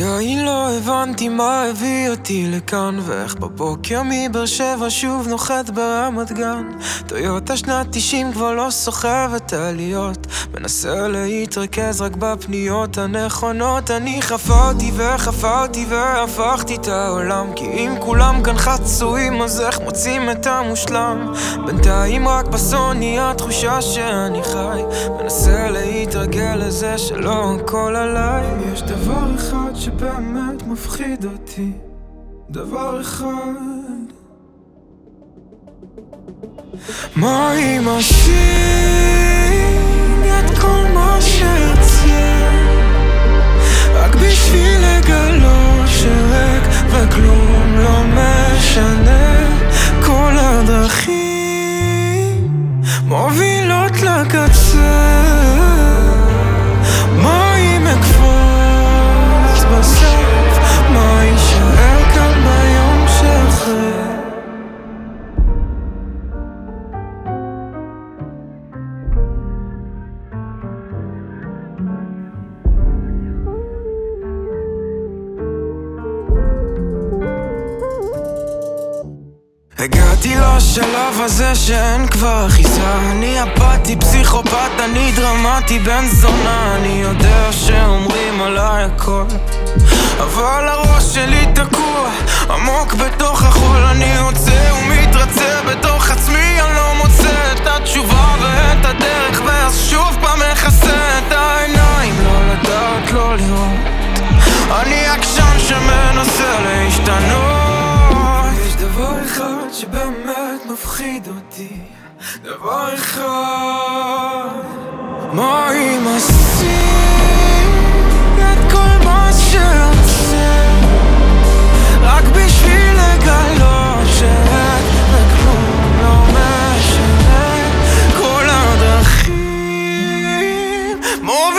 עדיין לא הבנתי מה הביא אותי לכאן ואיך בבוקר מבאר שבע שוב נוחת ברמת גן. טויוטה שנת 90 כבר לא סוחבת עליות. מנסה להתרכז רק בפניות הנכונות. אני חפרתי וחפרתי והפכתי את העולם כי אם כולם כאן חצויים אז איך מוצאים את המושלם? בינתיים רק בסוני התחושה שאני חי. מנסה להתרגל לזה שלא הכל עליי. יש דבר אחד שבאמת מפחיד אותי דבר אחד. מה אם אשים הגעתי לשלב הזה שאין כבר אחיזה אני אפאתי, פסיכופת, אני דרמטי, בן זונה. אני יודע שאומרים עליי הכל אבל הראש שלי תקוע עמוק בתוך החול אותי. דבר אחד מה אם עושים את כל מה שרוצה רק בשביל לגלות שאת וכלום לא משנה. כל הדרכים מובילות